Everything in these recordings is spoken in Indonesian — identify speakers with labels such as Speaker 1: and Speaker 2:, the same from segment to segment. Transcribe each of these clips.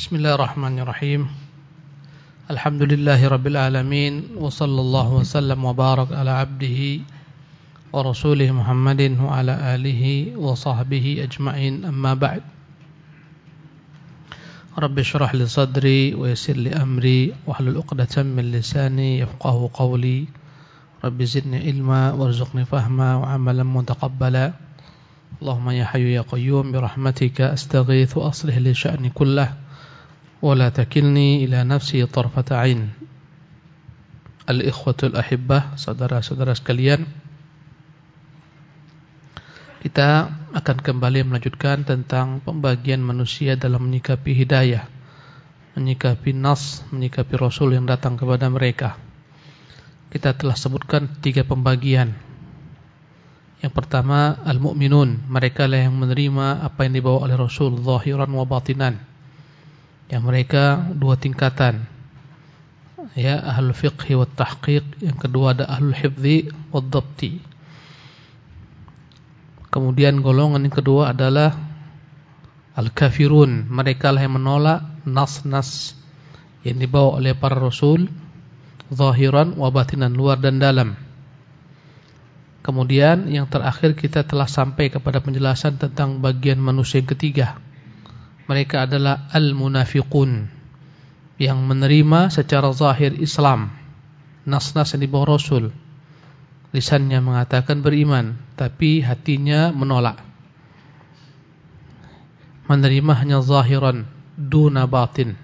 Speaker 1: بسم الله الرحمن الرحيم. الحمد لله رب العالمين وصلى الله وسلم وبارك على عبده ورسوله محمد وعلى آله وصحبه أجمعين. أما بعد رب اشرح لي صدري ويسر لي أمري واحلل عقدة من لساني يفقه قولي. رب زدني علما وارزقني فهما وعملا متقبلا. اللهم يا حي يا قيوم برحمتك أستغيث وأصلح لي شأني كله. ولا تكلني إلى نفسي طرفة عين Al-ikhwatul ahibbah Saudara-saudara sekalian Kita akan kembali melanjutkan tentang Pembagian manusia dalam menyikapi hidayah Menyikapi nas Menyikapi Rasul yang datang kepada mereka Kita telah sebutkan tiga pembagian yang pertama al-mu'minun, mereka lah yang menerima apa yang dibawa oleh Rasul zahiran wa batinan. Yang mereka dua tingkatan. Ya, ahlul fiqh wa tahqiq, yang kedua ada ahlul hifzi wa dhabti. Kemudian golongan yang kedua adalah al-kafirun, mereka lah yang menolak nas-nas yang dibawa oleh para rasul zahiran wa batinan, luar dan dalam. Kemudian yang terakhir kita telah sampai kepada penjelasan tentang bagian manusia yang ketiga. Mereka adalah al-munafiqun yang menerima secara zahir Islam. Nas-nas yang dibawa Rasul. Lisannya mengatakan beriman, tapi hatinya menolak. Menerima hanya zahiran, duna batin.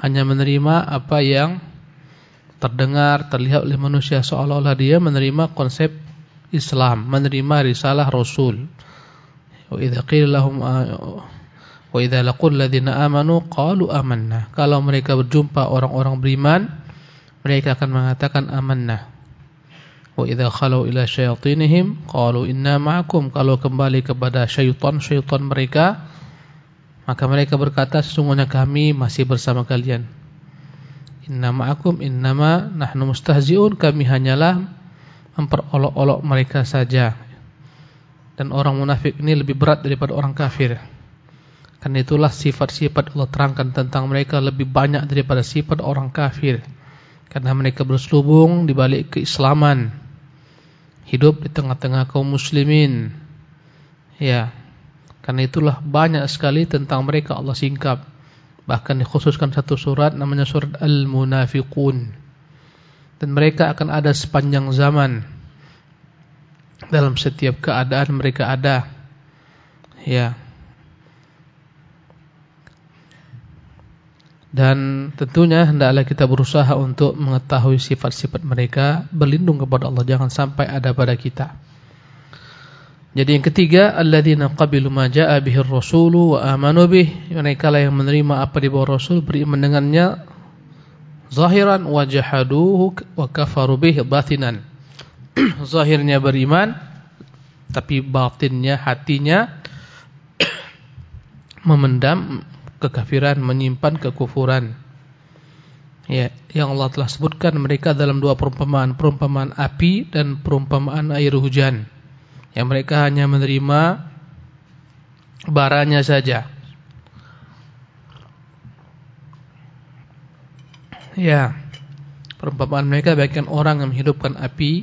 Speaker 1: Hanya menerima apa yang terdengar, terlihat oleh manusia seolah-olah dia menerima konsep Islam, menerima risalah Rasul. Wa idza qila lahum wa idza laqul ladzina amanu qalu amanna. Kalau mereka berjumpa orang-orang beriman, mereka akan mengatakan amanna. Wa idza khalu ila syayatinihim qalu inna ma'akum. Kalau kembali kepada syaitan-syaitan mereka, maka mereka berkata sesungguhnya kami masih bersama kalian. Inna ma'akum innama nahnu mustahzi'un. Kami hanyalah memperolok-olok mereka saja. Dan orang munafik ini lebih berat daripada orang kafir. Karena itulah sifat-sifat Allah terangkan tentang mereka lebih banyak daripada sifat orang kafir. Karena mereka berselubung di balik keislaman. Hidup di tengah-tengah kaum muslimin. Ya. Karena itulah banyak sekali tentang mereka Allah singkap. Bahkan dikhususkan satu surat namanya surat Al-Munafiqun dan mereka akan ada sepanjang zaman dalam setiap keadaan mereka ada ya dan tentunya hendaklah kita berusaha untuk mengetahui sifat-sifat mereka berlindung kepada Allah jangan sampai ada pada kita jadi yang ketiga alladzina qabilu ma jaa bihi ar-rasulu wa amanu bih mereka lah yang menerima apa dibawa Rasul beriman dengannya zahiran wa jahaduhu wa kafaru bih batinan. Zahirnya beriman tapi batinnya hatinya memendam kekafiran, menyimpan kekufuran. Ya, yang Allah telah sebutkan mereka dalam dua perumpamaan, perumpamaan api dan perumpamaan air hujan. Yang mereka hanya menerima baranya saja. Ya, perumpamaan mereka bagikan orang yang menghidupkan api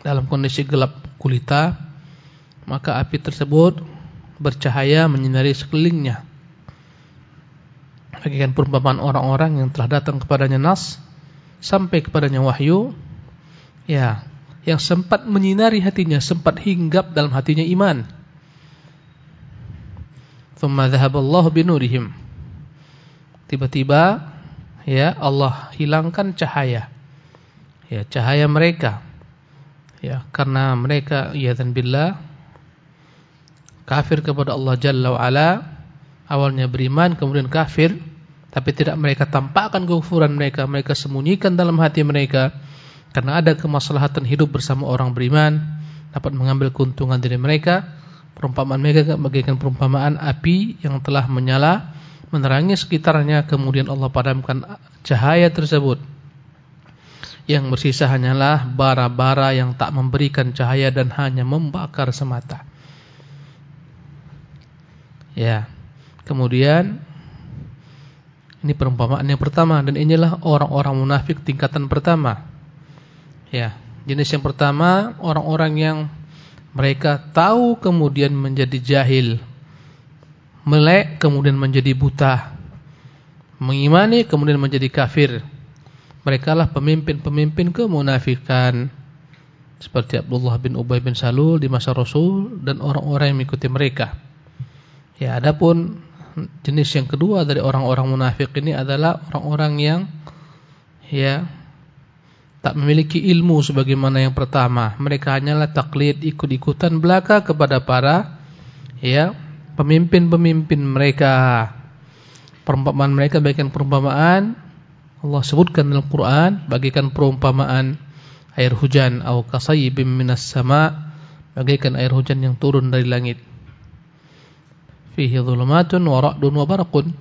Speaker 1: dalam kondisi gelap gulita, maka api tersebut bercahaya menyinari sekelilingnya. Bagikan perumpamaan orang-orang yang telah datang kepadanya nas sampai kepadanya wahyu, ya, yang sempat menyinari hatinya, sempat hinggap dalam hatinya iman. Thumma dhahaballahu binurihim. Tiba-tiba ya Allah hilangkan cahaya. Ya cahaya mereka. Ya karena mereka ya dan billah kafir kepada Allah Jalla wa ala. Awalnya beriman kemudian kafir tapi tidak mereka tampakkan kekufuran mereka mereka sembunyikan dalam hati mereka. Karena ada kemaslahatan hidup bersama orang beriman dapat mengambil keuntungan dari mereka. Perumpamaan mereka bagaikan perumpamaan api yang telah menyala menerangi sekitarnya. Kemudian Allah padamkan cahaya tersebut. Yang bersisa hanyalah bara-bara yang tak memberikan cahaya dan hanya membakar semata. Ya. Kemudian Ini perumpamaan yang pertama dan inilah orang-orang munafik tingkatan pertama. Ya, jenis yang pertama orang-orang yang mereka tahu kemudian menjadi jahil. Melek kemudian menjadi buta. Mengimani kemudian menjadi kafir. Mereka lah pemimpin-pemimpin kemunafikan. Seperti Abdullah bin Ubay bin Salul di masa Rasul dan orang-orang yang mengikuti mereka. Ya, adapun jenis yang kedua dari orang-orang munafik ini adalah orang-orang yang ya tak memiliki ilmu sebagaimana yang pertama. Mereka hanyalah taklid ikut-ikutan belaka kepada para ya pemimpin-pemimpin mereka. Perumpamaan mereka bagikan perumpamaan Allah sebutkan dalam Quran bagikan perumpamaan air hujan atau kasayyibim minas sama bagaikan air hujan yang turun dari langit fihi dhulumatun wa ra'dun wa barqun.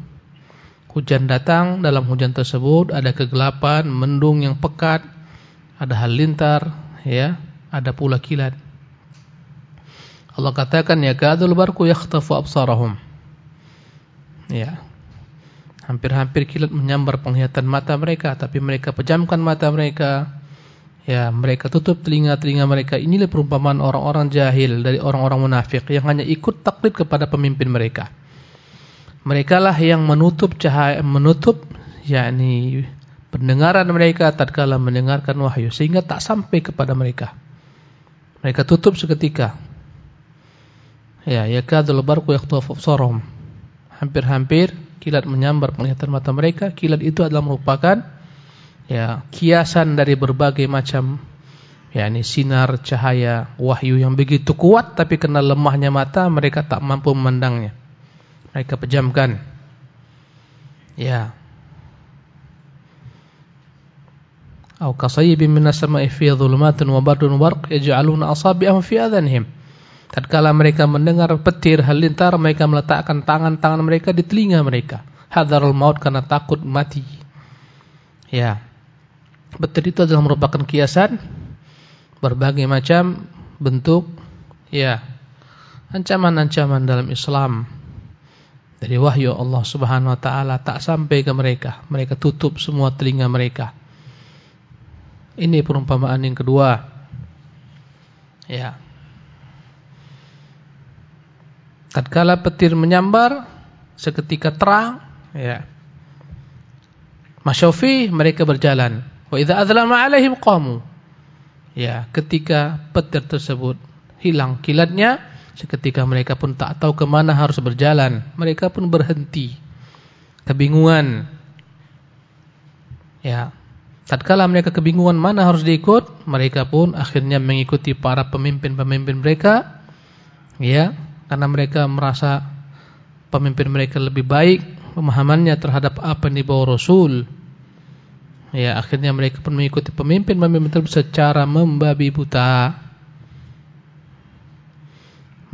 Speaker 1: Hujan datang, dalam hujan tersebut ada kegelapan, mendung yang pekat, ada halilintar, ya, ada pula kilat. Allah katakan ya kadul barku yakhtafu absarahum. Ya. Hampir-hampir kilat menyambar penglihatan mata mereka, tapi mereka pejamkan mata mereka Ya, mereka tutup telinga-telinga mereka. Inilah perumpamaan orang-orang jahil dari orang-orang munafik yang hanya ikut taklid kepada pemimpin mereka. Mereka lah yang menutup cahaya menutup yakni pendengaran mereka tatkala mendengarkan wahyu sehingga tak sampai kepada mereka. Mereka tutup seketika. Ya, yakadul barqu yaqtafu absarahum. Hampir-hampir kilat menyambar penglihatan mata mereka. Kilat itu adalah merupakan ya kiasan dari berbagai macam yakni sinar cahaya wahyu yang begitu kuat tapi karena lemahnya mata mereka tak mampu memandangnya. Mereka pejamkan. Ya. Atau kasayyibin minas sama'i fi dhulumatin wa bardun warq yaj'aluna asabi'ahum fi adhanihim. Tatkala mereka mendengar petir halilintar mereka meletakkan tangan-tangan mereka di telinga mereka. Hadarul maut karena takut mati. Ya Betul itu adalah merupakan kiasan berbagai macam bentuk ya ancaman-ancaman dalam Islam. Dari wahyu Allah Subhanahu wa taala tak sampai ke mereka. Mereka tutup semua telinga mereka. Ini perumpamaan yang kedua. Ya. Tatkala petir menyambar seketika terang ya. Masyafi mereka berjalan Wa idza adzlama alaihim qamu. Ya, ketika petir tersebut hilang kilatnya, seketika mereka pun tak tahu ke mana harus berjalan. Mereka pun berhenti. Kebingungan. Ya. Tatkala mereka kebingungan mana harus diikut, mereka pun akhirnya mengikuti para pemimpin-pemimpin mereka. Ya, karena mereka merasa pemimpin mereka lebih baik pemahamannya terhadap apa yang dibawa Rasul Ya, akhirnya mereka pun mengikuti pemimpin-pemimpin tersebut secara membabi buta.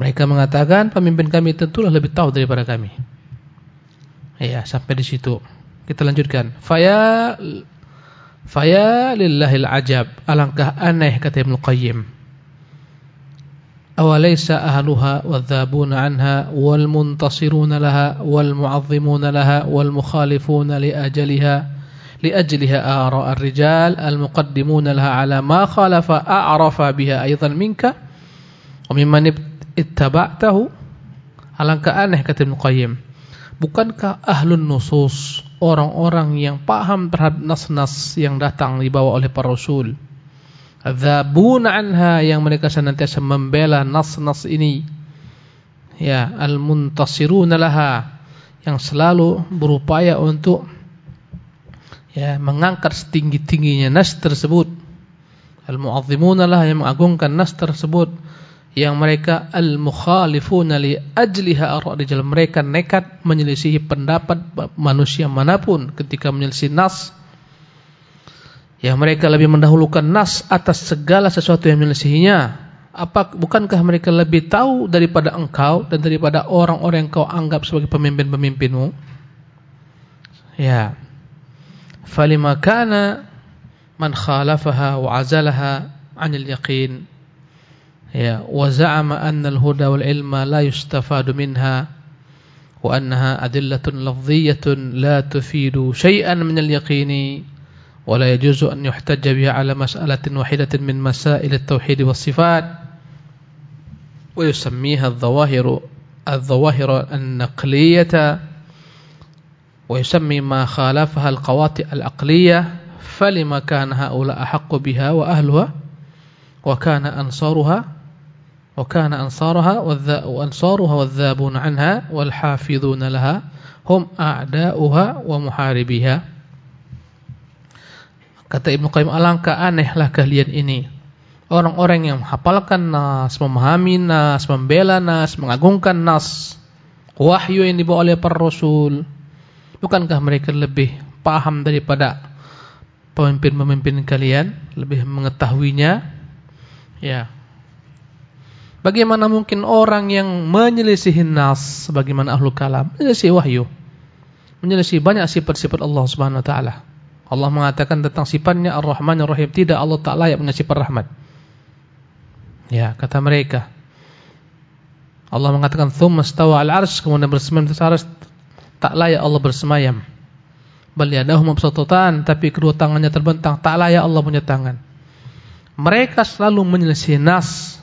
Speaker 1: Mereka mengatakan pemimpin kami tentulah lebih tahu daripada kami. Ya, sampai di situ. Kita lanjutkan. Faya faya lillahil ajab. Alangkah aneh kata Ibnu Qayyim. Awalaysa ahluha wadhabuna anha wal muntasiruna laha wal mu'azzimuna laha wal mukhalifuna li ajaliha لأجلها آراء الرجال المقدمون لها على ما خالف أعرف بها أيضا منك وممن اتبعته alangkah aneh kata Ibn Qayyim bukankah ahlun nusus orang-orang yang paham terhadap nas-nas yang datang dibawa oleh para rasul dzabuna anha yang mereka senantiasa membela nas-nas ini ya al-muntasiruna laha yang selalu berupaya untuk ya mengangkat setinggi-tingginya nas tersebut. Al-mu'azzimuna lah yang mengagungkan nas tersebut. Yang mereka al-mukhalifuna li ajliha ar-rijal mereka nekat menyelisihi pendapat manusia mana pun ketika menyelisih nas. Yang mereka lebih mendahulukan nas atas segala sesuatu yang menyelisihinya. Apa bukankah mereka lebih tahu daripada engkau dan daripada orang-orang yang kau anggap sebagai pemimpin-pemimpinmu? Ya فلما كان من خالفها وعزلها عن اليقين وزعم أن الهدى والعلم لا يستفاد منها وأنها أدلة لفظية لا تفيد شيئا من اليقين ولا يجوز أن يحتج بها على مسألة واحدة من مسائل التوحيد والصفات. ويسميها الظواهر الظواهر النقلية. wa yusammi ma khalafaha al-qawati al-aqliyah falima kana haula ahaqqu biha wa ahluha wa kana ansaruha wa kana ansaruha wa ansaruha Kata Ibnu Qayyim alangkah anehlah kalian ini. Orang-orang yang menghafalkan nas, memahami nas, membela nas, mengagungkan nas, wahyu yang dibawa oleh para rasul, Bukankah mereka lebih paham daripada pemimpin-pemimpin kalian Lebih mengetahuinya Ya Bagaimana mungkin orang yang menyelisihi nas sebagaimana ahlu kalam, menyelisihi wahyu, menyelisihi banyak sifat-sifat Allah Subhanahu wa taala. Allah mengatakan tentang sifatnya Ar-Rahman Ar-Rahim, tidak Allah tak layak punya sifat rahmat. Ya, kata mereka. Allah mengatakan tsumma stawa al-'arsy, kemudian bersemayam di atas tak layak Allah bersemayam. Yadahu mabsutatan, tapi kedua tangannya terbentang, tak layak Allah punya tangan. Mereka selalu menyelisih nas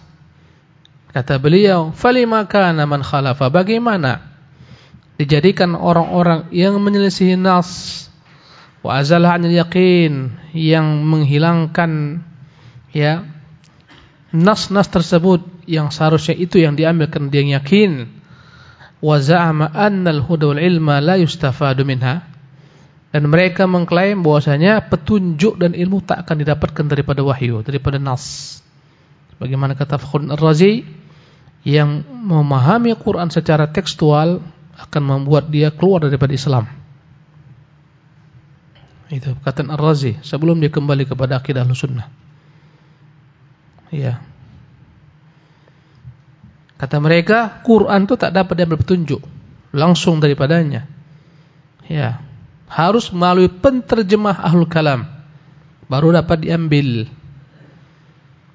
Speaker 1: Kata beliau, "Falima kana man khalafa?" Bagaimana dijadikan orang-orang yang menyelisihi nas wa azalah yang menghilangkan ya nas-nas tersebut yang seharusnya itu yang diambil karena dia yakin wa za'ama anna al-huda wal ilma la yustafadu minha dan mereka mengklaim bahwasanya petunjuk dan ilmu tak akan didapatkan daripada wahyu daripada nas bagaimana kata Fakhrul Razi yang memahami Quran secara tekstual akan membuat dia keluar daripada Islam. Itu perkataan Ar-Razi sebelum dia kembali kepada akidah Ahlussunnah. Iya. Kata mereka, Quran itu tak dapat diambil petunjuk langsung daripadanya. Ya. Harus melalui penterjemah Ahlul Kalam baru dapat diambil.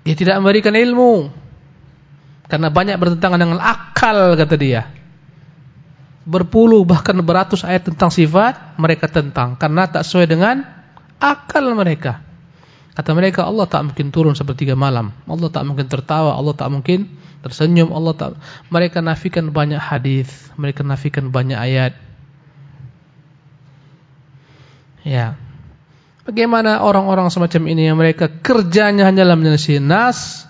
Speaker 1: Dia tidak memberikan ilmu karena banyak bertentangan dengan akal kata dia. Berpuluh bahkan beratus ayat tentang sifat mereka tentang karena tak sesuai dengan akal mereka. Kata mereka Allah tak mungkin turun sepertiga malam. Allah tak mungkin tertawa, Allah tak mungkin tersenyum, Allah tak mereka nafikan banyak hadis, mereka nafikan banyak ayat. Ya. Bagaimana orang-orang semacam ini yang mereka kerjanya hanyalah menyelesaikan nas,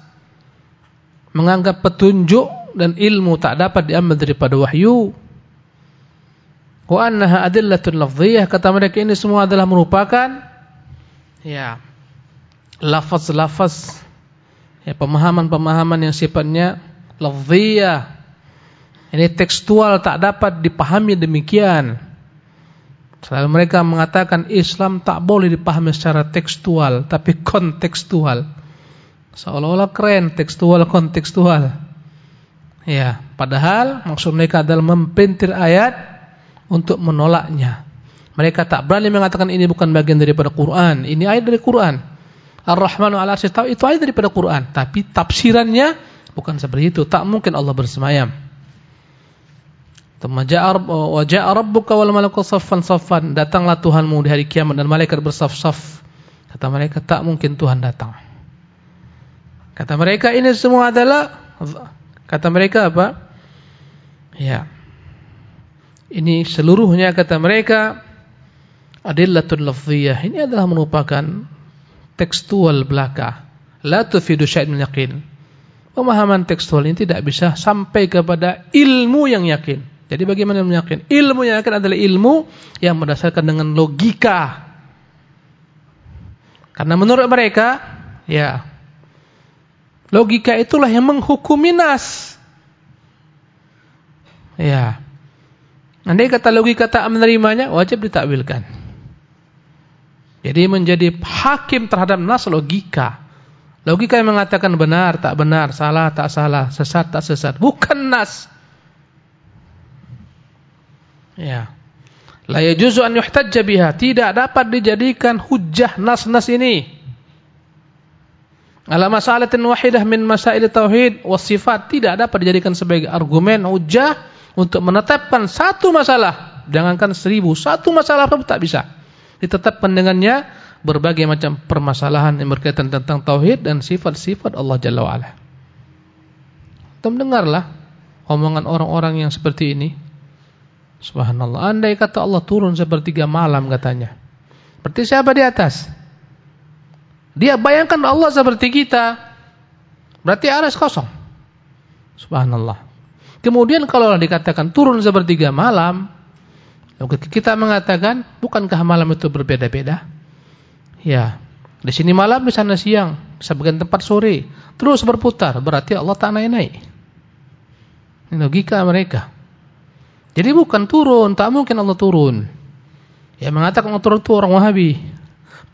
Speaker 1: menganggap petunjuk dan ilmu tak dapat diambil daripada wahyu. Wa annaha adillatun lafziyah kata mereka ini semua adalah merupakan ya lafaz-lafaz ya pemahaman-pemahaman yang sifatnya lafziyah. Ini tekstual tak dapat dipahami demikian. Selalu mereka mengatakan Islam tak boleh dipahami secara tekstual tapi kontekstual. Seolah-olah keren, tekstual, kontekstual. Ya, padahal maksud mereka adalah mempentir ayat untuk menolaknya. Mereka tak berani mengatakan ini bukan bagian daripada Quran. Ini ayat dari Quran. Ar-Rahmanu 'ala tahu itu ayat daripada Quran, tapi tafsirannya bukan seperti itu. Tak mungkin Allah bersemayam. Wa ja'a rabbuka wal malaku saffan saffan. Datanglah Tuhanmu di hari kiamat dan malaikat bersaf-saf. Kata mereka tak mungkin Tuhan datang. Kata mereka ini semua adalah kata mereka apa? Ya. Ini seluruhnya kata mereka adillatul lafziyah. Ini adalah merupakan tekstual belaka. La tufidu syai'un yaqin. Pemahaman tekstual ini tidak bisa sampai kepada ilmu yang yakin. Jadi bagaimana ilmu yakin? Ilmu yang yakin adalah ilmu yang berdasarkan dengan logika. Karena menurut mereka, ya, Logika itulah yang menghukumi nas. Ya. Andai kata logika tak menerimanya, wajib ditakwilkan. Jadi menjadi hakim terhadap nas logika. Logika yang mengatakan benar, tak benar, salah, tak salah, sesat, tak sesat. Bukan nas. Ya. La yajuzu an yuhtajja biha. Tidak dapat dijadikan hujah nas-nas ini ala masalatin wahidah min masail tauhid was sifat tidak dapat dijadikan sebagai argumen hujah untuk menetapkan satu masalah, jangankan seribu, satu masalah pun tak bisa. Ditetapkan dengannya berbagai macam permasalahan yang berkaitan tentang tauhid dan sifat-sifat Allah Jalla wa'ala. Kita dengarlah omongan orang-orang yang seperti ini. Subhanallah. Andai kata Allah turun sepertiga malam katanya. Berarti siapa di atas? Dia bayangkan Allah seperti kita. Berarti aras kosong. Subhanallah. Kemudian kalau dikatakan turun sepertiga malam, kita mengatakan bukankah malam itu berbeda-beda? Ya, di sini malam, di sana siang, sebagian tempat sore, terus berputar. Berarti Allah tak naik-naik. Ini logika mereka. Jadi bukan turun, tak mungkin Allah turun. Yang mengatakan Allah turun itu orang Wahabi.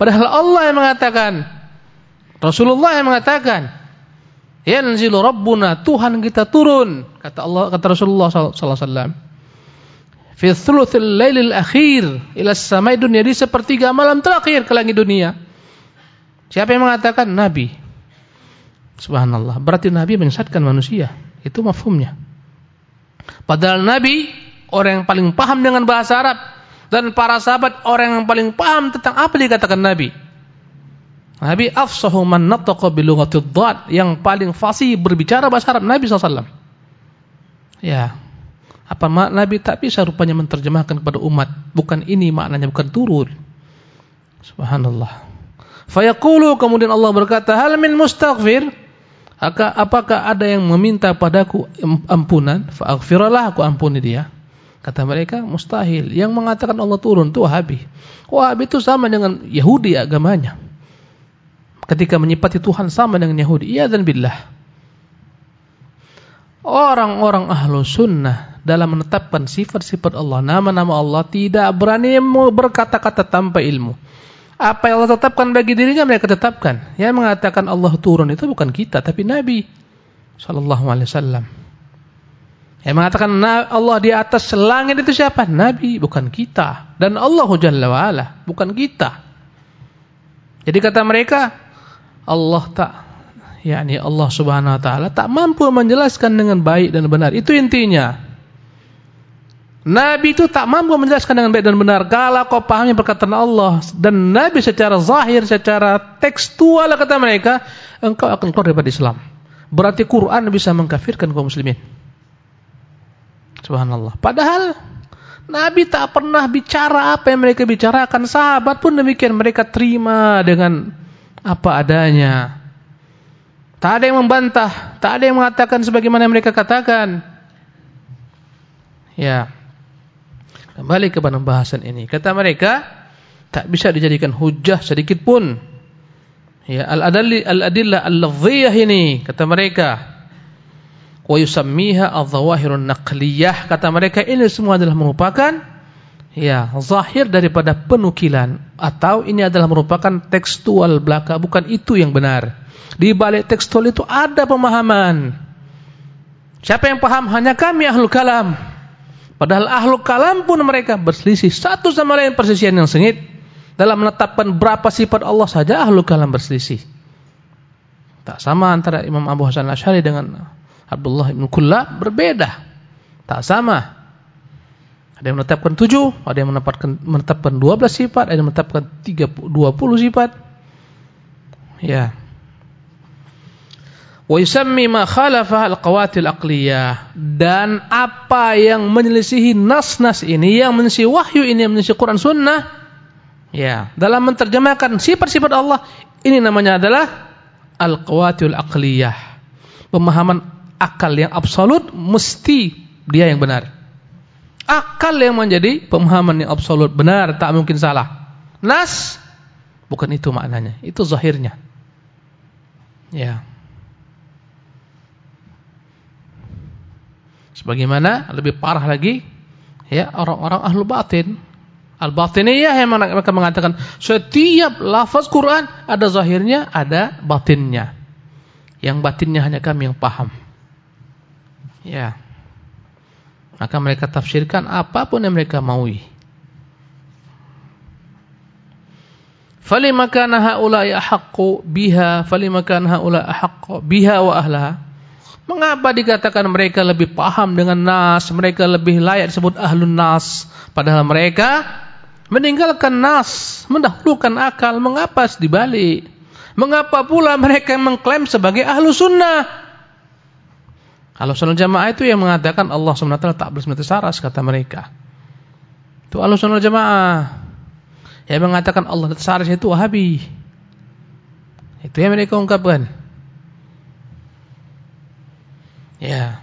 Speaker 1: Padahal Allah yang mengatakan, Rasulullah yang mengatakan, Yanzilu Rabbuna, Tuhan kita turun, kata Allah kata Rasulullah sallallahu alaihi wasallam. Fi thuluthil lailil akhir ila samai dunia di sepertiga malam terakhir ke langit dunia. Siapa yang mengatakan? Nabi. Subhanallah. Berarti Nabi menyesatkan manusia. Itu mafhumnya. Padahal Nabi orang yang paling paham dengan bahasa Arab dan para sahabat orang yang paling paham tentang apa dikatakan Nabi. Nabi afsahu man nataqa bi lughatid yang paling fasih berbicara bahasa Arab Nabi SAW. Ya. Apa mak Nabi tak bisa rupanya menerjemahkan kepada umat. Bukan ini maknanya bukan turun. Subhanallah. Fayaqulu kemudian Allah berkata, "Hal min mustaghfir?" Apakah ada yang meminta padaku ampunan? Fa'aghfirullah aku ampuni dia. Kata mereka, mustahil. Yang mengatakan Allah turun itu Wahabi. Wahabi itu sama dengan Yahudi agamanya ketika menyipati Tuhan sama dengan Yahudi. Iya dan billah. Orang-orang ahlu sunnah dalam menetapkan sifat-sifat Allah, nama-nama Allah tidak berani berkata-kata tanpa ilmu. Apa yang Allah tetapkan bagi dirinya mereka tetapkan. Yang mengatakan Allah turun itu bukan kita tapi Nabi sallallahu alaihi wasallam. Yang mengatakan Allah di atas langit itu siapa? Nabi, bukan kita. Dan Allah Jalla wa'ala, bukan kita. Jadi kata mereka, Allah tak yakni Allah Subhanahu wa taala tak mampu menjelaskan dengan baik dan benar. Itu intinya. Nabi itu tak mampu menjelaskan dengan baik dan benar kalau kau pahami perkataan Allah dan Nabi secara zahir, secara tekstual kata mereka, engkau akan keluar daripada Islam. Berarti Quran bisa mengkafirkan kaum muslimin. Subhanallah. Padahal Nabi tak pernah bicara apa yang mereka bicarakan. Sahabat pun demikian mereka terima dengan apa adanya. Tak ada yang membantah, tak ada yang mengatakan sebagaimana mereka katakan. Ya. Kembali kepada pembahasan ini. Kata mereka, tak bisa dijadikan hujah sedikit pun. Ya, al-adillah al-lafziyah ini kata mereka. Wa yusammiha adh-dhawahirun naqliyah. Kata mereka ini semua adalah merupakan ya zahir daripada penukilan atau ini adalah merupakan tekstual belaka bukan itu yang benar di balik tekstual itu ada pemahaman siapa yang paham hanya kami ahlul kalam padahal ahlul kalam pun mereka berselisih satu sama lain persisian yang sengit dalam menetapkan berapa sifat Allah saja ahlul kalam berselisih tak sama antara Imam Abu Hasan Asy'ari dengan Abdullah bin Kullab berbeda tak sama ada yang menetapkan tujuh, ada yang menetapkan menetapkan dua belas sifat, ada yang menetapkan tiga dua puluh sifat. Ya. Wa yusammi ma khalafa al-qawatil aqliyah dan apa yang menyelisihi nas-nas ini, yang menyelisihi wahyu ini, yang menyelisihi Quran Sunnah, ya, dalam menerjemahkan sifat-sifat Allah, ini namanya adalah al-qawatil aqliyah. Pemahaman akal yang absolut mesti dia yang benar. Akal yang menjadi pemahaman yang absolut benar tak mungkin salah. Nas bukan itu maknanya. Itu zahirnya. Ya sebagaimana lebih parah lagi ya orang-orang ahlu batin al-batiniyah yang mereka mengatakan setiap lafaz Quran ada zahirnya ada batinnya yang batinnya hanya kami yang paham ya maka mereka tafsirkan apa pun yang mereka maui. Falima kana haula'i ahaqqu biha falima kana haula'i ahaqqu biha wa ahlaha. Mengapa dikatakan mereka lebih paham dengan nas, mereka lebih layak disebut ahlun nas, padahal mereka meninggalkan nas, mendahulukan akal, mengapa dibalik? Mengapa pula mereka mengklaim sebagai ahlu sunnah? Ahlu sunnah jamaah itu yang mengatakan Allah SWT tak bersmati saras, kata mereka. Itu ahlu sunnah jamaah. Yang mengatakan Allah saras itu wahabi. Itu yang mereka ungkapkan. Ya.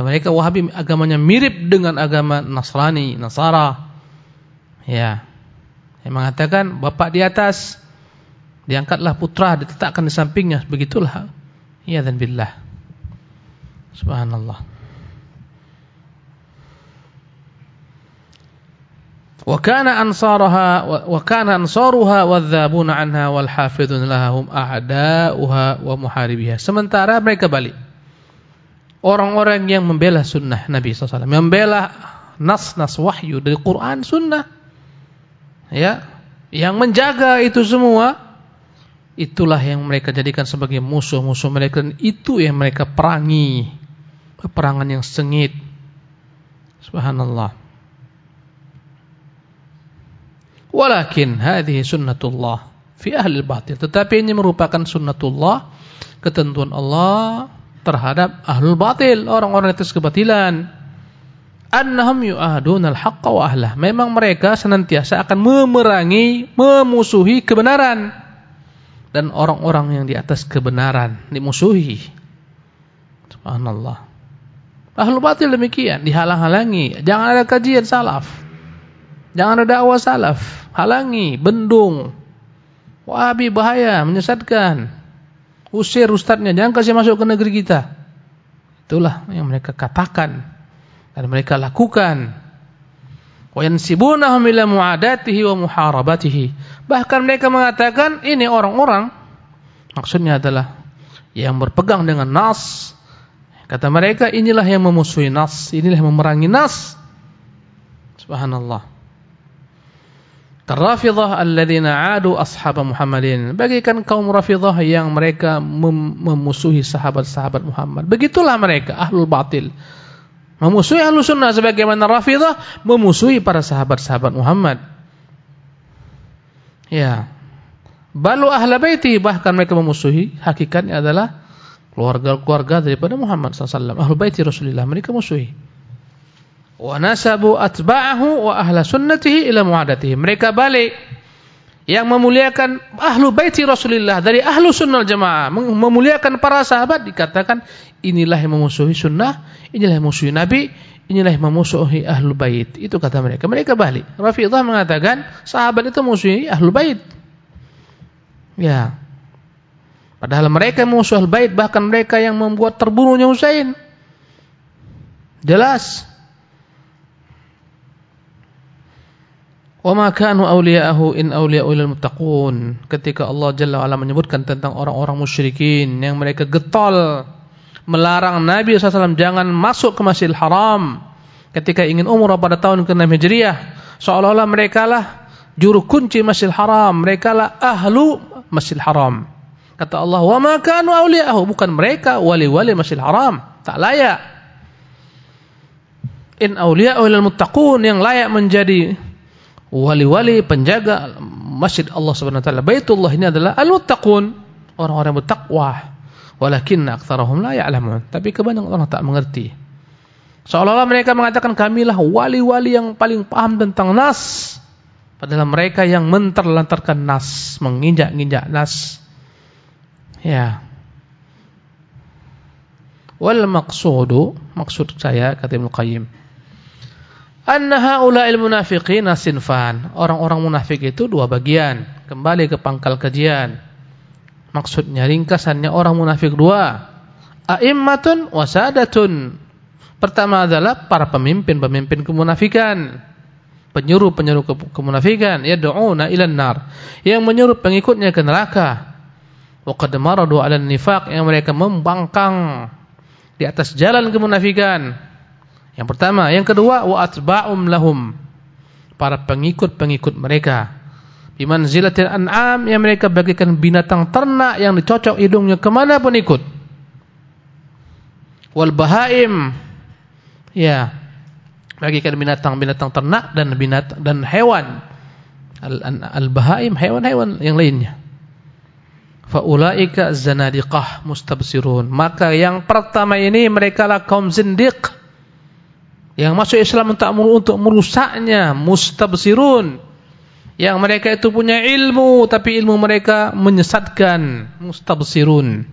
Speaker 1: Kata mereka Wahabi agamanya mirip dengan agama Nasrani, Nasara. Ya. Yang mengatakan bapak di atas diangkatlah putra diletakkan di sampingnya begitulah. Ya dan billah. Subhanallah. Wa kana ansaraha wa kana ansaruha anha lahum. Sementara mereka balik orang-orang yang membela sunnah Nabi SAW membela nas-nas wahyu dari Quran sunnah ya yang menjaga itu semua itulah yang mereka jadikan sebagai musuh-musuh mereka dan itu yang mereka perangi peperangan yang sengit subhanallah Walakin hadhihi sunnatullah fi ahli batil. Tetapi ini merupakan sunnatullah, ketentuan Allah terhadap ahlul batil, orang-orang atas kebatilan. Annahum yu'aduna al-haqqa wa ahlah. Memang mereka senantiasa akan memerangi, memusuhi kebenaran dan orang-orang yang di atas kebenaran dimusuhi. Subhanallah. Ahlul batil demikian, dihalang-halangi. Jangan ada kajian salaf. Jangan ada dakwah salaf halangi, bendung. Wahabi bahaya, menyesatkan. Usir ustadznya, jangan kasih masuk ke negeri kita. Itulah yang mereka katakan dan mereka lakukan. Wa yansibunahum ila mu'adatihi wa muharabatihi. Bahkan mereka mengatakan ini orang-orang maksudnya adalah yang berpegang dengan nas. Kata mereka inilah yang memusuhi nas, inilah yang memerangi nas. Subhanallah. Rafidah alladzina adu ashab Muhammadin. Bagikan kaum Rafidah yang mereka mem memusuhi sahabat-sahabat Muhammad. Begitulah mereka ahlul batil. Memusuhi ahlus sunnah sebagaimana Rafidah memusuhi para sahabat-sahabat Muhammad. Ya. Balu ahla baiti bahkan mereka memusuhi hakikatnya adalah keluarga-keluarga daripada Muhammad SAW. Ahlul baiti Rasulullah mereka musuhi wa nasabu atba'ahu wa ahla sunnatihi ila muadatihi. Mereka balik yang memuliakan ahlu baiti Rasulullah dari ahlu sunnah jamaah. Memuliakan para sahabat. Dikatakan inilah yang memusuhi sunnah inilah yang memusuhi nabi inilah yang memusuhi ahlu bait. Itu kata mereka. Mereka balik. Rafidah mengatakan sahabat itu memusuhi ahlu bait. Ya. Padahal mereka memusuhi ahlu bait bahkan mereka yang membuat terbunuhnya Husain. Jelas Wa ma kanu awliya'ahu in awliya'u lil muttaqun. Ketika Allah Jalla wa ala menyebutkan tentang orang-orang musyrikin yang mereka getol melarang Nabi SAW jangan masuk ke Masjidil Haram ketika ingin umrah pada tahun ke-6 Hijriah, seolah-olah mereka lah juru kunci Masjidil Haram, mereka lah ahlu Masjidil Haram. Kata Allah, "Wa ma kanu awliya'ahu," bukan mereka wali-wali Masjidil Haram, tak layak. In awliya'u lil muttaqun yang layak menjadi wali-wali penjaga masjid Allah Subhanahu wa taala. Baitullah ini adalah al-muttaqun orang-orang bertakwa. Walakin aktsarahum la ya'lamun. Tapi kebanyakan orang tak mengerti. Seolah-olah mereka mengatakan kamilah wali-wali yang paling paham tentang nas. Padahal mereka yang menterlantarkan nas menginjak-injak nas. Ya. Wal maqsudu maksud saya kata Ibnu Qayyim Anna haula'il munafiqina sinfan. Orang-orang munafik itu dua bagian. Kembali ke pangkal kajian. Maksudnya ringkasannya orang munafik dua. A'immatun wasadatun. Pertama adalah para pemimpin-pemimpin kemunafikan. Penyuruh-penyuruh ke kemunafikan. Yad'una ilan nar. Yang menyuruh pengikutnya ke neraka. Wa qad maradu 'ala nifaq yang mereka membangkang di atas jalan kemunafikan yang pertama, yang kedua wa atba'um lahum. Para pengikut-pengikut mereka. Iman zilatil an'am yang mereka bagikan binatang ternak yang dicocok hidungnya ke mana pun ikut. Wal bahaim ya bagikan binatang-binatang ternak dan binatang dan hewan. Al, bahaim hewan-hewan yang lainnya. Faulaika zanadiqah mustabsirun. Maka yang pertama ini mereka lah kaum zindiq yang masuk Islam untuk untuk merusaknya, mustabsirun. Yang mereka itu punya ilmu tapi ilmu mereka menyesatkan mustabsirun.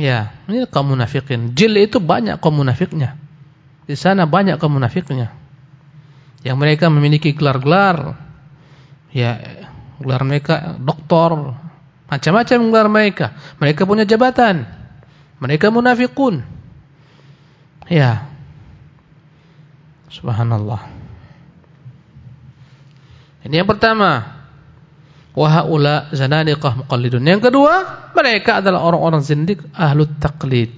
Speaker 1: Ya ini kaum munafikin. Jil itu banyak kaum munafiknya. Di sana banyak kaum munafiknya. Yang mereka memiliki gelar-gelar. Ya gelar mereka doktor. Macam-macam gelar mereka. Mereka punya jabatan. Mereka munafikun. Ya subhanallah ini yang pertama. Wahaula zanadiqah muqallidun. Yang kedua, mereka adalah orang-orang zindik ahlut taqlid.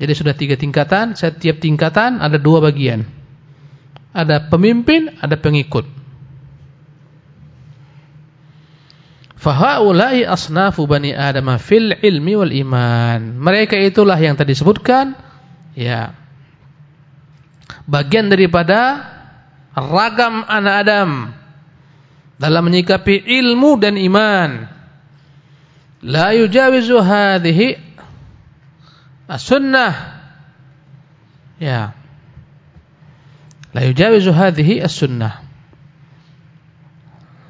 Speaker 1: Jadi sudah tiga tingkatan, setiap tingkatan ada dua bagian. Ada pemimpin, ada pengikut. Fahaulai asnafu bani Adam fil ilmi wal iman. Mereka itulah yang tadi disebutkan ya. Bagian daripada ragam anak Adam dalam menyikapi ilmu dan iman. La yujawizu hadhihi as-sunnah. Ya. La yujawizu hadhihi as-sunnah.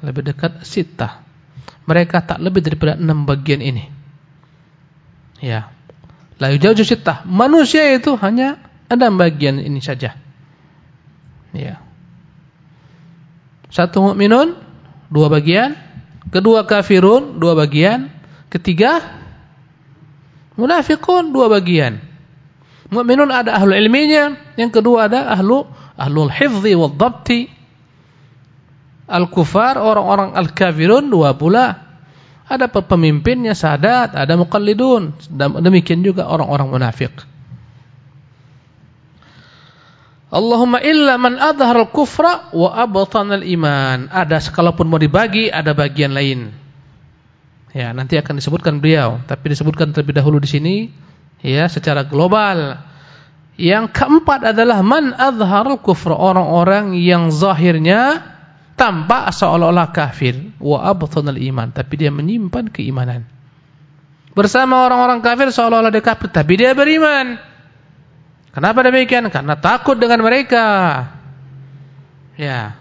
Speaker 1: Lebih dekat sitah. Mereka tak lebih daripada enam bagian ini. Ya. La yujawizu sitah. Manusia itu hanya enam bagian ini saja. Ya. Satu mukminun, dua bagian. Kedua kafirun, dua bagian. Ketiga munafikun, dua bagian. Mukminun ada ahlu ilminya, yang kedua ada ahlu ahlul hifzi wal dhabti. Al-kufar, orang-orang al-kafirun, dua pula. Ada pemimpinnya sadat, ada muqallidun. Demikian juga orang-orang munafik. Allahumma illa man adhar al-kufra wa abtan al-iman. Ada sekalipun mau dibagi, ada bagian lain. Ya, nanti akan disebutkan beliau, tapi disebutkan terlebih dahulu di sini ya secara global. Yang keempat adalah man adhar al-kufra, orang-orang yang zahirnya tampak seolah-olah kafir wa abtan al-iman, tapi dia menyimpan keimanan. Bersama orang-orang kafir seolah-olah dia kafir, tapi dia beriman. Kenapa demikian? Karena takut dengan mereka. Ya.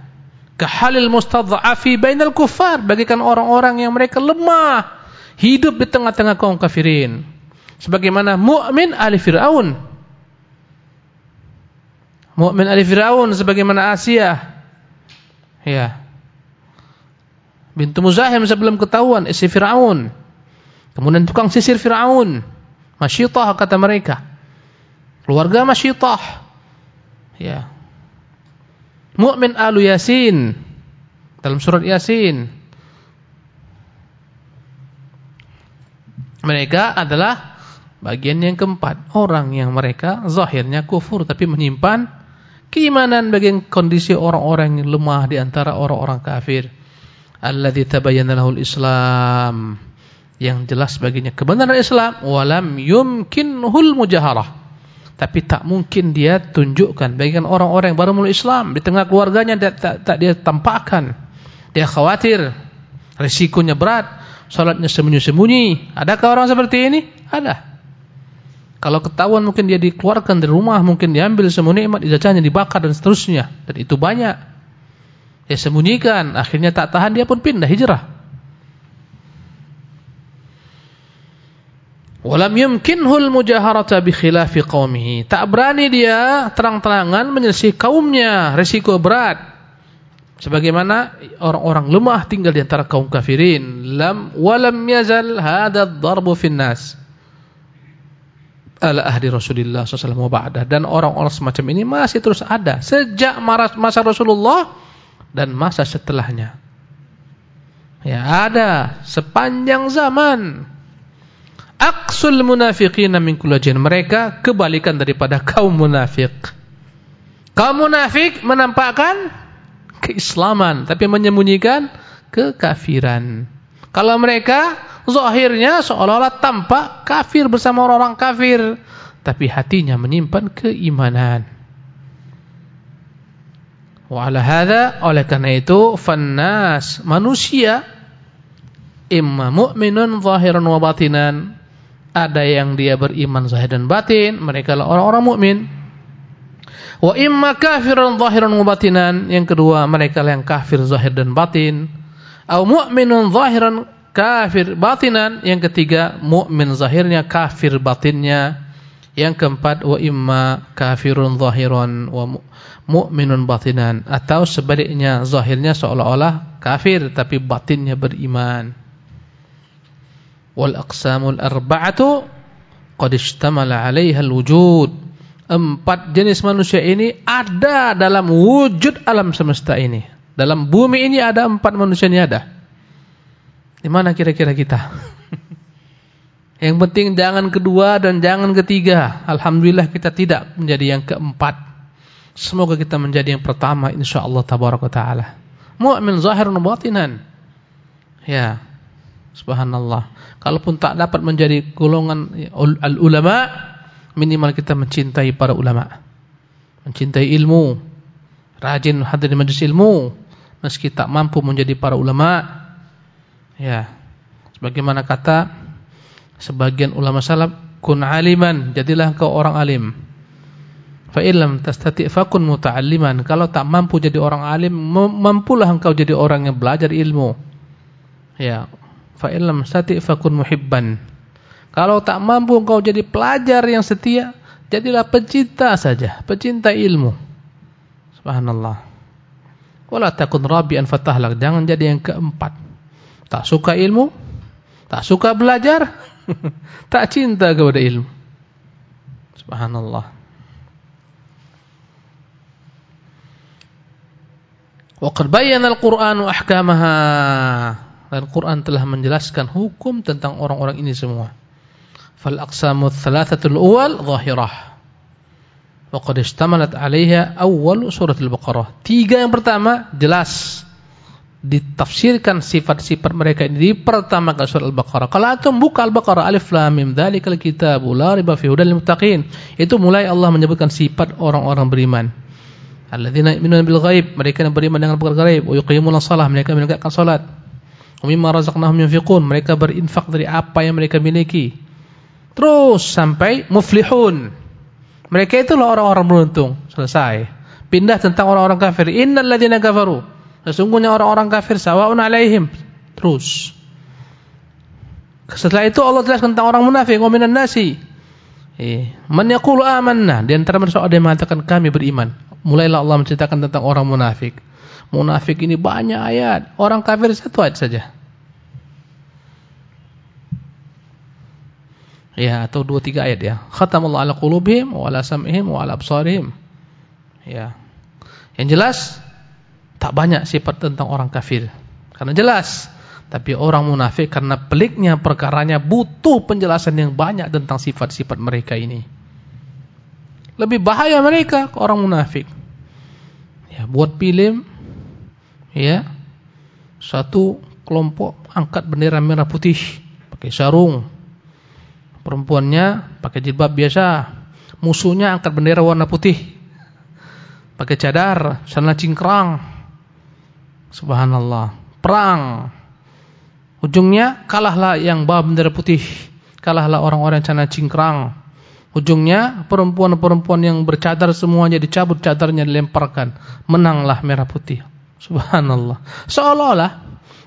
Speaker 1: Kehalil mustadhafi bainal kuffar, bagikan orang-orang yang mereka lemah hidup di tengah-tengah kaum kafirin. Sebagaimana mukmin ahli Firaun. Mukmin ahli Firaun sebagaimana Asia. Ya. Bintu Muzahim sebelum ketahuan isi Firaun. Kemudian tukang sisir Firaun. Masyitah kata mereka keluarga masyitah ya. Mukmin alu yasin. Dalam surat yasin. Mereka adalah bagian yang keempat. Orang yang mereka zahirnya kufur tapi menyimpan keimanan bagian kondisi orang-orang yang lemah di antara orang-orang kafir. Alladzi tabayyana lahul islam. Yang jelas baginya kebenaran Islam. Walam yumkinhul mujaharah tapi tak mungkin dia tunjukkan. Bagikan orang-orang yang baru mulai Islam di tengah keluarganya tak, tak, tak dia tampakkan. Dia khawatir. Risikonya berat. Salatnya sembunyi-sembunyi. Adakah orang seperti ini? Ada. Kalau ketahuan mungkin dia dikeluarkan dari rumah mungkin diambil semua nikmat ijazahnya dibakar dan seterusnya. Dan itu banyak. Dia sembunyikan. Akhirnya tak tahan dia pun pindah hijrah Walam yumkinhul mujaharata bi khilafi qaumihi. Tak berani dia terang-terangan menyelisih kaumnya, risiko berat. Sebagaimana orang-orang lemah tinggal di antara kaum kafirin. Lam walam yazal hadha ad-darbu fin nas. Ala ahdi Rasulullah sallallahu alaihi dan orang-orang semacam ini masih terus ada sejak masa Rasulullah dan masa setelahnya. Ya, ada sepanjang zaman Aksul munafiqina min kulajin. Mereka kebalikan daripada kaum munafik. Kaum munafik menampakkan keislaman, tapi menyembunyikan kekafiran. Kalau mereka zahirnya seolah-olah tampak kafir bersama orang-orang kafir, tapi hatinya menyimpan keimanan. Wa oleh karena itu fannas manusia imma mu'minun zahiran wa batinan ada yang dia beriman zahir dan batin mereka adalah orang-orang mukmin. Wa imma kafirun zahiran wa batinan. Yang kedua mereka yang kafir zahir dan batin. Atau mu'minun zahiran kafir batinan. Yang ketiga mukmin zahirnya kafir batinnya. Yang keempat wa imma kafirun zahiran wa mu'minun batinan. Atau sebaliknya zahirnya seolah-olah kafir tapi batinnya beriman wal aqsamul arba'atu qad ishtamala 'alaiha al-wujud empat jenis manusia ini ada dalam wujud alam semesta ini dalam bumi ini ada empat manusia ini ada di mana kira-kira kita yang penting jangan kedua dan jangan ketiga alhamdulillah kita tidak menjadi yang keempat Semoga kita menjadi yang pertama insyaallah tabaraka taala. Mu'min zahir dan batinan. Ya. Subhanallah. Kalaupun tak dapat menjadi golongan al-ulama, minimal kita mencintai para ulama. Mencintai ilmu. Rajin hadir di majlis ilmu meski tak mampu menjadi para ulama. Ya. Sebagaimana kata sebagian ulama salaf, kun aliman, jadilah kau orang alim. Fa illam tastati' fakun muta'alliman. Kalau tak mampu jadi orang alim, mampulah engkau jadi orang yang belajar ilmu. Ya. Fa illam tastati' fakun muhibban. Kalau tak mampu engkau jadi pelajar yang setia, jadilah pecinta saja, pecinta ilmu. Subhanallah. Wala takun rabi'an fatahlak. Jangan jadi yang keempat. Tak suka ilmu, tak suka belajar, tak cinta kepada ilmu. Subhanallah. Waqad bayyana al-Qur'anu ahkamaha. Dan Quran telah menjelaskan hukum tentang orang-orang ini semua. Fal aqsamu thalathatul awal zahirah. Waqad ishtamalat 'alaiha awal surat al-Baqarah. Tiga yang pertama jelas ditafsirkan sifat-sifat mereka ini di pertama ke surat Al-Baqarah. Kalau antum buka Al-Baqarah alif lam mim dzalikal kitabu la riba fihi hudal muttaqin. Itu mulai Allah menyebutkan sifat orang-orang beriman. Alladzina yu'minuna bil ghaib, mereka yang beriman dengan perkara gaib, wa yuqimuna shalah, mereka menegakkan salat. Wa mimma razaqnahum yunfiqun, mereka berinfak dari apa yang mereka miliki. Terus sampai muflihun. Mereka itulah orang-orang beruntung. Selesai. Pindah tentang orang-orang kafir. Innal ladzina kafaru. Sesungguhnya orang-orang kafir sawa'un alaihim. Terus. Setelah itu Allah jelaskan tentang orang munafik wa minan nasi. Eh, man yaqulu amanna, di antara mereka ada yang mengatakan kami beriman mulailah Allah menceritakan tentang orang munafik. Munafik ini banyak ayat. Orang kafir satu ayat saja. Ya, atau dua tiga ayat ya. Khatamallahu ala qulubihim wa ala sam'ihim wa ala absarihim. Ya. Yang jelas tak banyak sifat tentang orang kafir. Karena jelas. Tapi orang munafik karena peliknya perkaranya butuh penjelasan yang banyak tentang sifat-sifat mereka ini. Lebih bahaya mereka orang munafik. Ya, buat film ya. Satu kelompok angkat bendera merah putih pakai sarung. Perempuannya pakai jilbab biasa. Musuhnya angkat bendera warna putih. Pakai cadar, sana cingkrang. Subhanallah. Perang. Ujungnya kalahlah yang bawa bendera putih. Kalahlah orang-orang sana cingkrang. Ujungnya perempuan-perempuan yang bercadar semuanya dicabut cadarnya dilemparkan. Menanglah merah putih. Subhanallah. Seolah-olah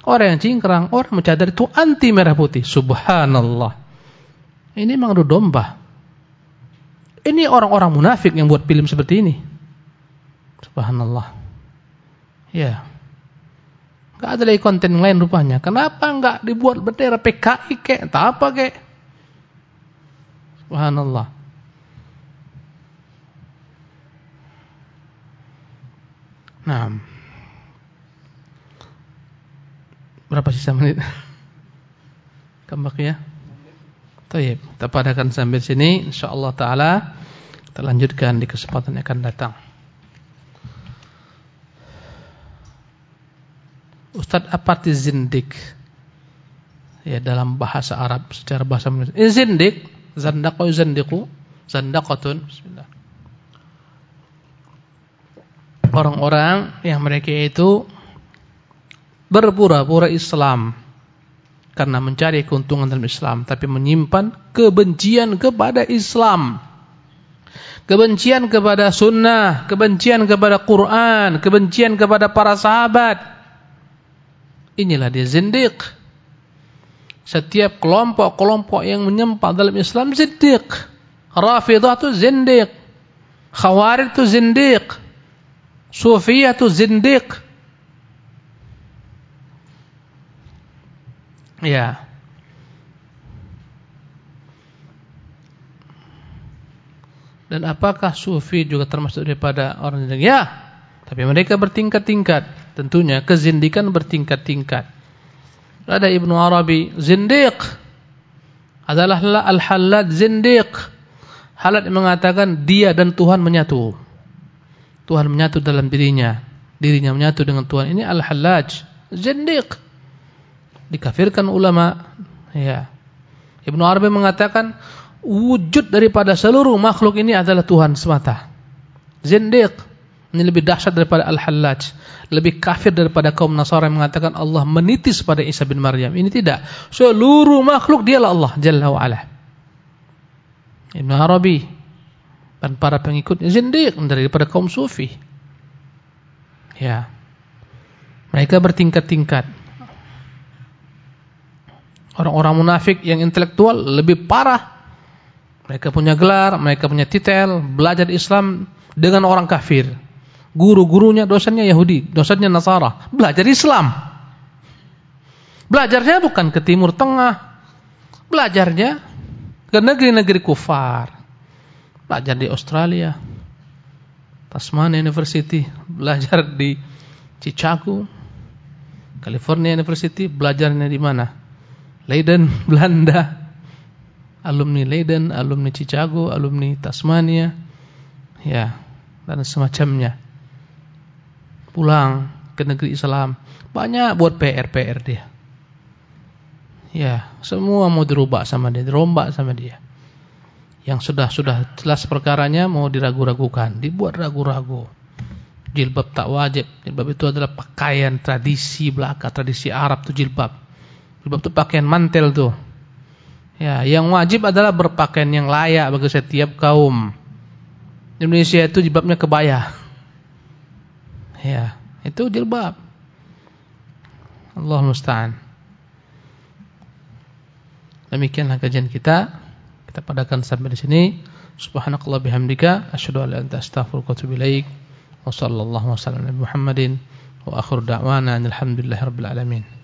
Speaker 1: orang yang cingkrang, orang mencadar itu anti merah putih. Subhanallah. Ini memang domba. Ini orang-orang munafik yang buat film seperti ini. Subhanallah. Ya. Gak ada lagi konten lain rupanya. Kenapa enggak dibuat bendera PKI kek? Tak apa kek? Subhanallah. Nah. Berapa sisa menit? Kembali ya. Tayyib. Kita padakan sampai sini insyaallah taala kita lanjutkan di kesempatan yang akan datang. Ustaz apa arti zindik? Ya dalam bahasa Arab secara bahasa Indonesia. Eh, zindik, zandaqo zandiqu, zandaqatun. Bismillah. Orang-orang yang mereka itu berpura-pura Islam karena mencari keuntungan dalam Islam tapi menyimpan kebencian kepada Islam. Kebencian kepada sunnah kebencian kepada Quran kebencian kepada para sahabat. Inilah dia zindiq. Setiap kelompok-kelompok yang menyembah dalam Islam zindiq. Rafidah itu zindiq. Khawarij itu zindiq. Sufiyah itu zindiq Ya. Dan apakah sufi juga termasuk daripada orang yang ya? Tapi mereka bertingkat-tingkat. Tentunya kezindikan bertingkat-tingkat. Ada Ibnu Arabi, zindiq adalah al-hallad zindiq. Halat mengatakan dia dan Tuhan menyatu. Tuhan menyatu dalam dirinya. Dirinya menyatu dengan Tuhan. Ini al-hallaj, zindiq dikafirkan ulama. Ya. Ibnu Arabi mengatakan wujud daripada seluruh makhluk ini adalah Tuhan semata. Zindiq. Ini lebih dahsyat daripada al-hallaj. Lebih kafir daripada kaum Nasara yang mengatakan Allah menitis pada Isa bin Maryam. Ini tidak. Seluruh makhluk dialah Allah Jalla wa ala. Ibnu Arabi dan para pengikutnya zindiq daripada kaum sufi. Ya. Mereka bertingkat-tingkat Orang-orang munafik yang intelektual lebih parah. Mereka punya gelar, mereka punya titel, belajar Islam dengan orang kafir. Guru-gurunya dosennya Yahudi, dosennya Nasara, belajar Islam. Belajarnya bukan ke Timur Tengah. Belajarnya ke negeri-negeri kufar. Belajar di Australia. Tasmania University, belajar di Chicago, California University, belajarnya di mana? Leiden Belanda alumni Leiden alumni Chicago alumni Tasmania ya dan semacamnya. Pulang ke negeri Islam. Banyak buat PR-PR dia. Ya semua mau dirubah sama dia dirombak sama dia. Yang sudah sudah jelas perkaranya mau diragu-ragukan dibuat ragu-ragu. Jilbab tak wajib. Jilbab itu adalah pakaian tradisi belaka tradisi Arab itu jilbab Jilbab itu pakaian mantel tuh. Ya, yang wajib adalah berpakaian yang layak bagi setiap kaum. Indonesia itu jilbabnya kebaya. Ya, itu jilbab. Allah musta'an. Demikianlah kajian kita. Kita padakan sampai di sini. Subhanakallah bihamdika asyhadu an la ilaha illa anta astaghfiruka wa atubu ilaik. Wa sallallahu wasallam Muhammadin wa akhir da'wana alhamdulillahirabbil alamin.